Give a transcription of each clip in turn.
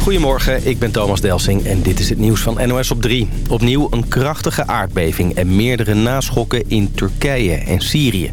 Goedemorgen, ik ben Thomas Delsing en dit is het nieuws van NOS op 3. Opnieuw een krachtige aardbeving en meerdere naschokken in Turkije en Syrië.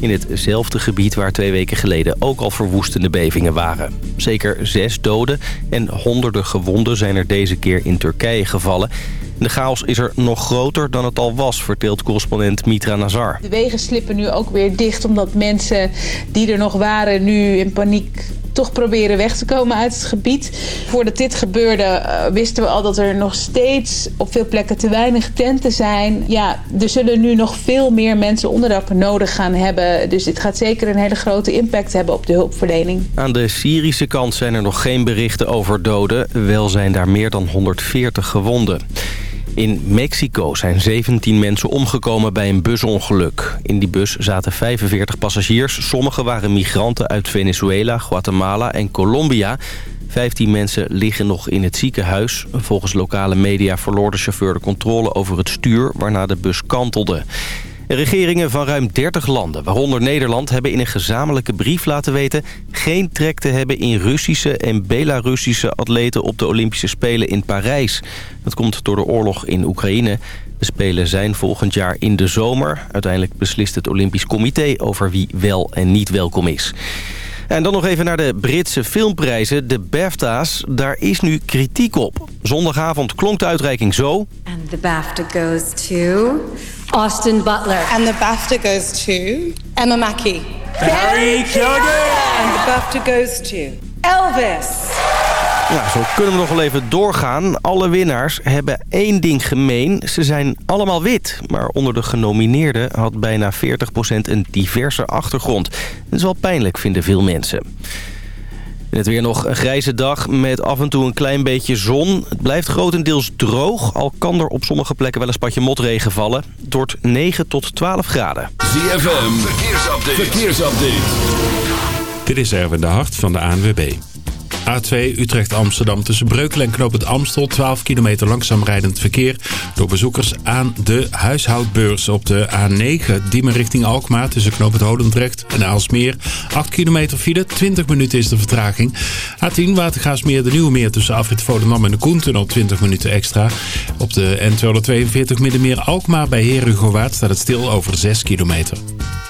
In hetzelfde gebied waar twee weken geleden ook al verwoestende bevingen waren. Zeker zes doden en honderden gewonden zijn er deze keer in Turkije gevallen. De chaos is er nog groter dan het al was, vertelt correspondent Mitra Nazar. De wegen slippen nu ook weer dicht omdat mensen die er nog waren nu in paniek toch proberen weg te komen uit het gebied. Voordat dit gebeurde uh, wisten we al dat er nog steeds op veel plekken te weinig tenten zijn. Ja, er zullen nu nog veel meer mensen onderdak nodig gaan hebben. Dus dit gaat zeker een hele grote impact hebben op de hulpverlening. Aan de Syrische kant zijn er nog geen berichten over doden. Wel zijn daar meer dan 140 gewonden. In Mexico zijn 17 mensen omgekomen bij een busongeluk. In die bus zaten 45 passagiers. Sommige waren migranten uit Venezuela, Guatemala en Colombia. 15 mensen liggen nog in het ziekenhuis. Volgens lokale media verloor de chauffeur de controle over het stuur... waarna de bus kantelde. Regeringen van ruim 30 landen, waaronder Nederland... hebben in een gezamenlijke brief laten weten... geen trek te hebben in Russische en Belarussische atleten... op de Olympische Spelen in Parijs. Dat komt door de oorlog in Oekraïne. De Spelen zijn volgend jaar in de zomer. Uiteindelijk beslist het Olympisch Comité over wie wel en niet welkom is. En dan nog even naar de Britse filmprijzen, de BAFTA's. Daar is nu kritiek op. Zondagavond klonk de uitreiking zo. And the BAFTA goes to Austin Butler. And the BAFTA goes to Emma Mackey. Harry Kilgore. And the BAFTA goes to Elvis. Ja, zo kunnen we nog wel even doorgaan. Alle winnaars hebben één ding gemeen. Ze zijn allemaal wit. Maar onder de genomineerden had bijna 40% een diverse achtergrond. Dat is wel pijnlijk, vinden veel mensen. En het weer nog een grijze dag met af en toe een klein beetje zon. Het blijft grotendeels droog, al kan er op sommige plekken wel een spatje motregen vallen. Het wordt 9 tot 12 graden. ZFM, verkeersupdate. verkeersupdate. Dit is Erwin de Hart van de ANWB. A2 Utrecht-Amsterdam tussen Breukelen en Knoop het Amstel. 12 kilometer langzaam rijdend verkeer door bezoekers aan de huishoudbeurs op de A9. Diemen richting Alkmaar tussen Knoop het Holendrecht en Aalsmeer. 8 kilometer file, 20 minuten is de vertraging. A10 Watergaasmeer de Nieuwe Meer tussen Afrit Volendam en de Koentunnel 20 minuten extra. Op de N242 Middenmeer Alkmaar bij Herugowaard staat het stil over 6 kilometer.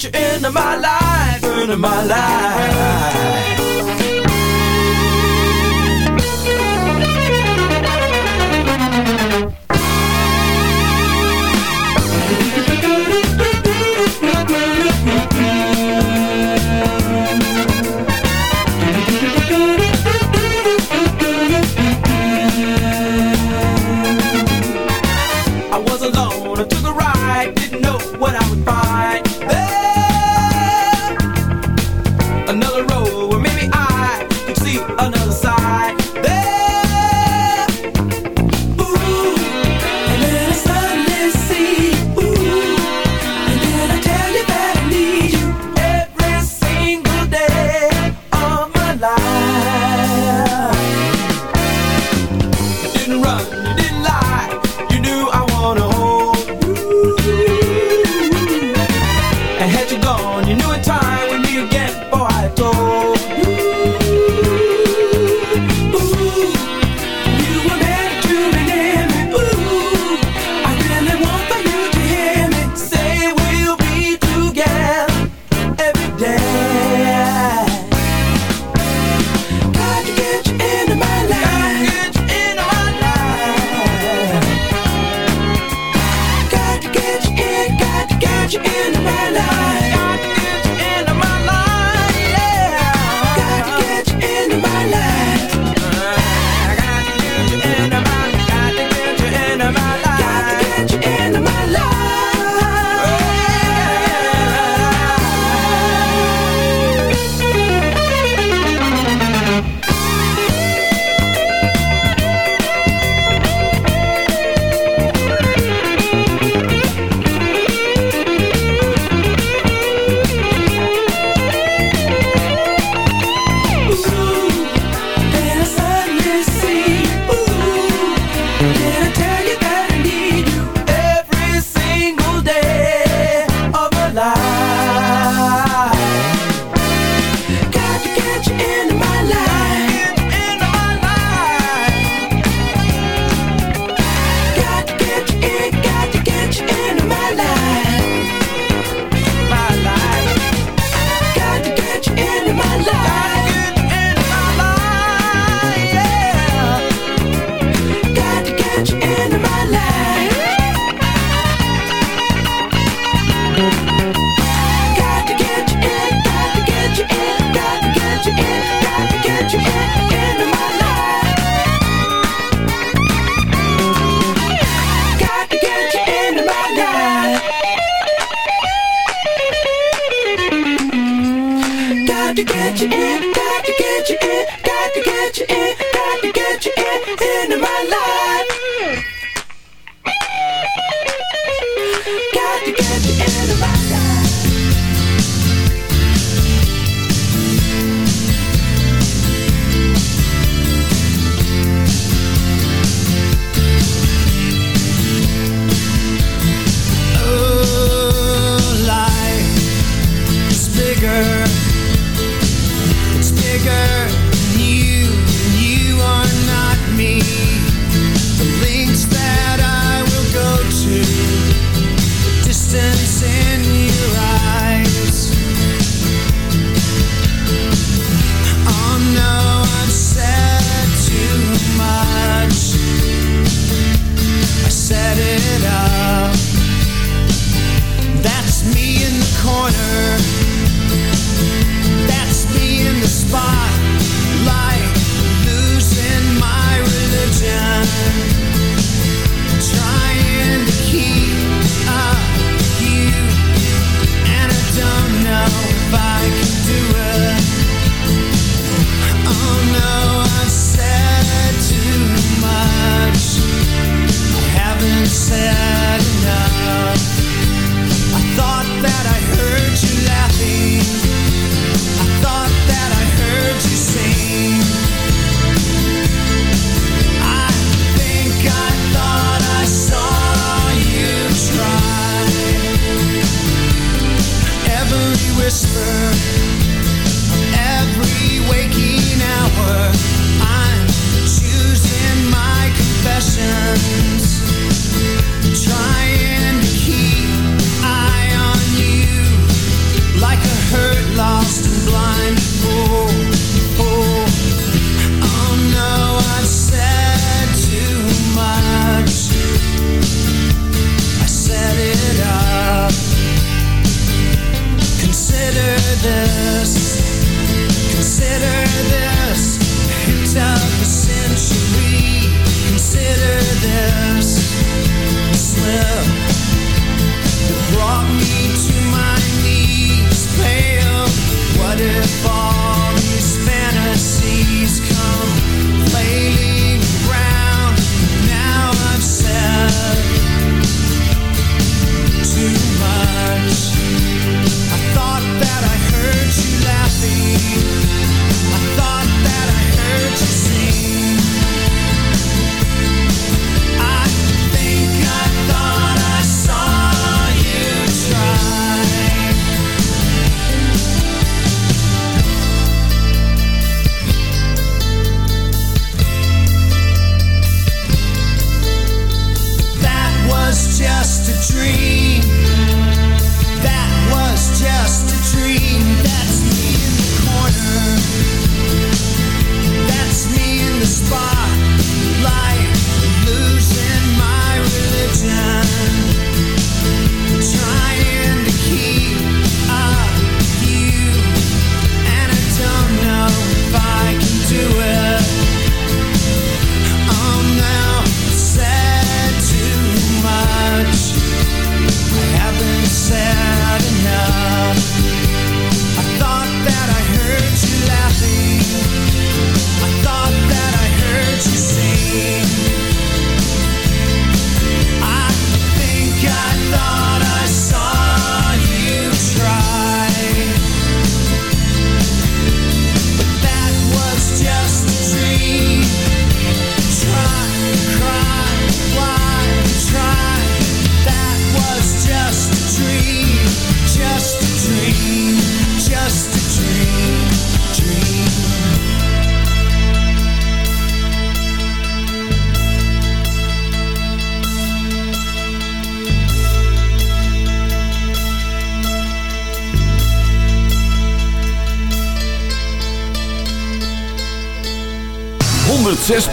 Got you into my life, into my life.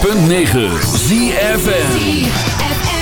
106.9 ZFN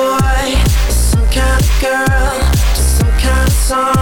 boy, some kind of girl, some kind of song.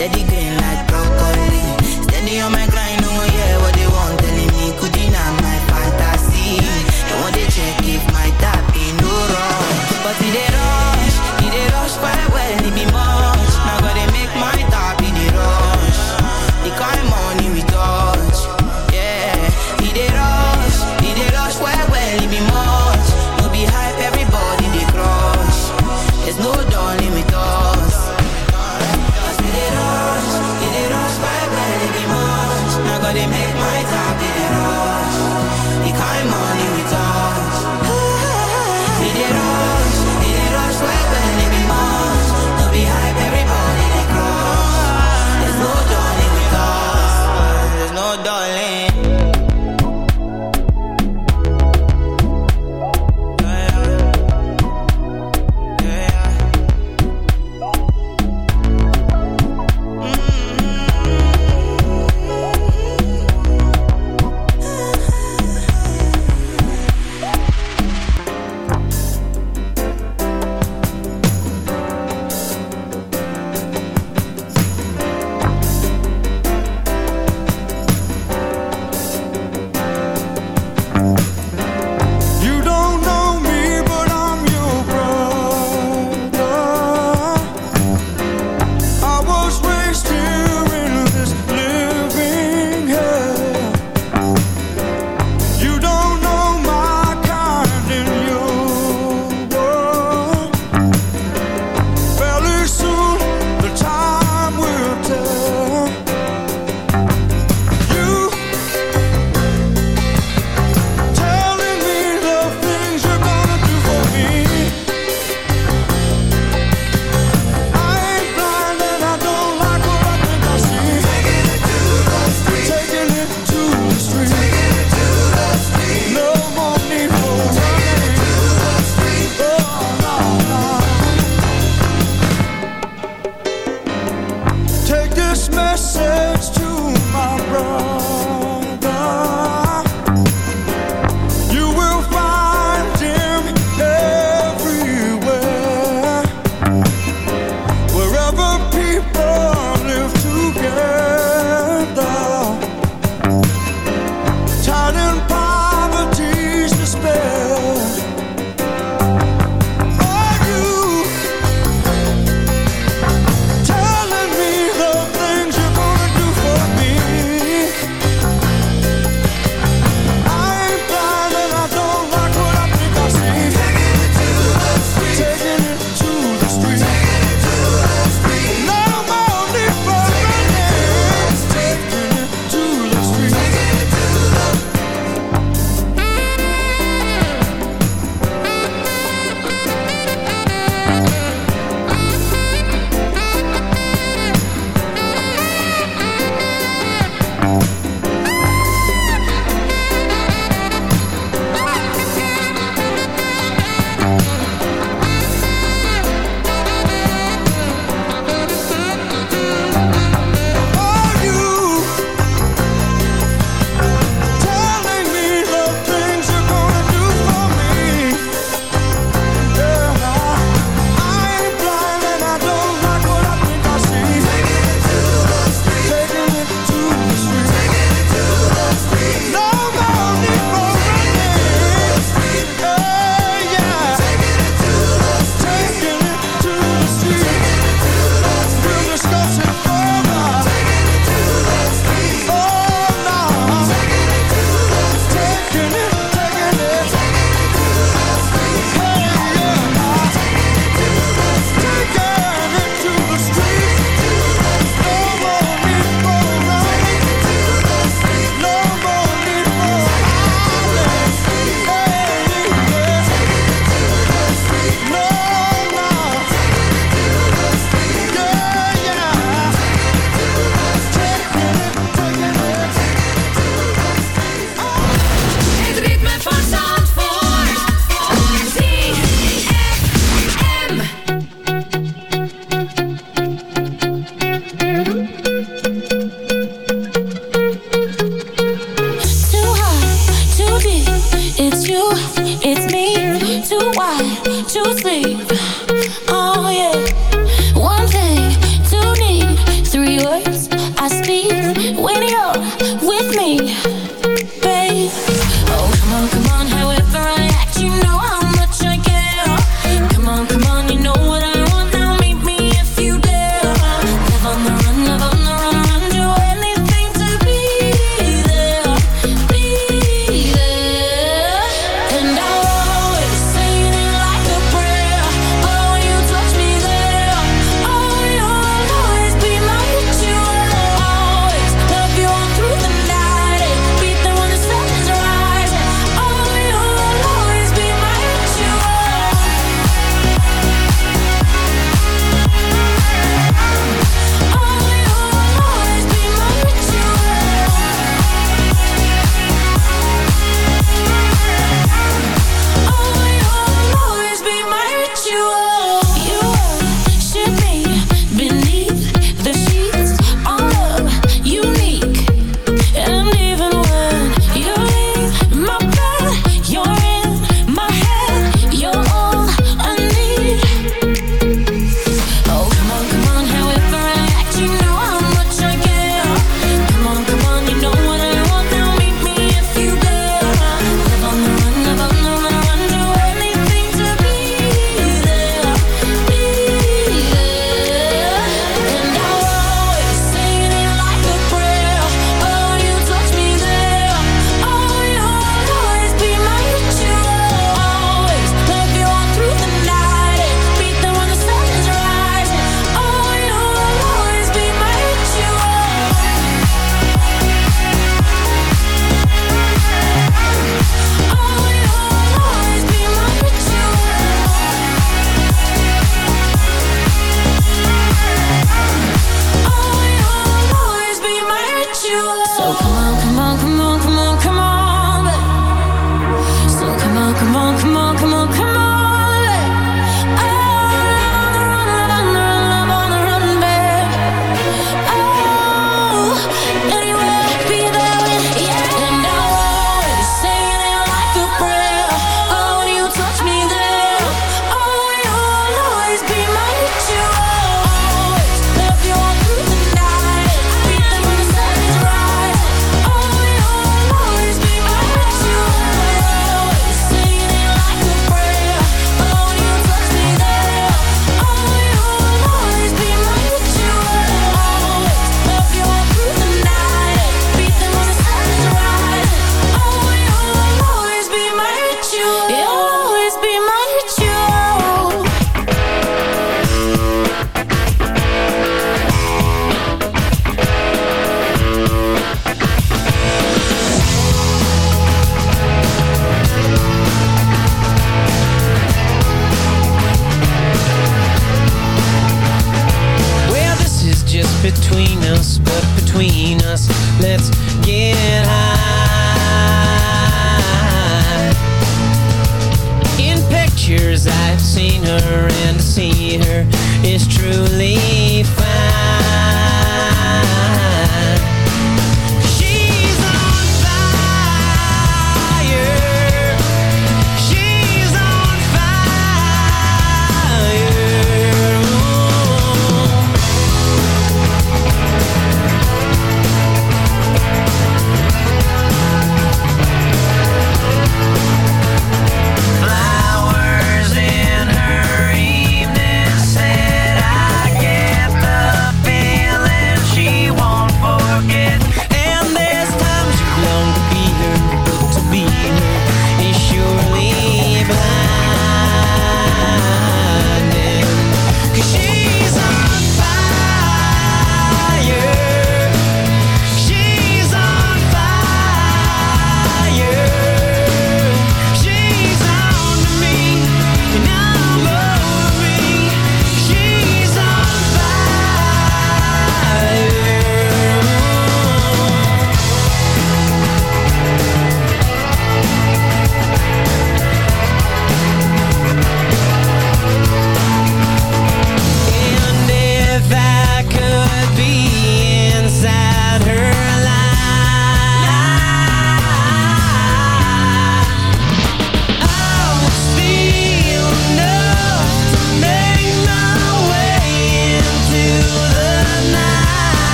Steady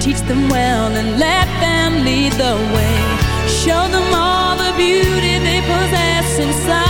Teach them well and let them lead the way. Show them all the beauty they possess inside.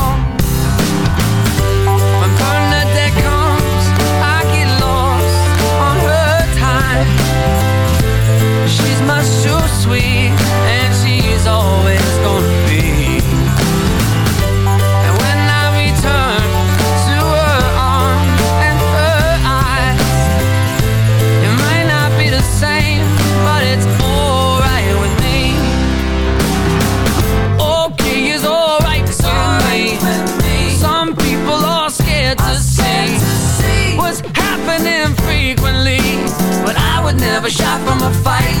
Shy from a fight.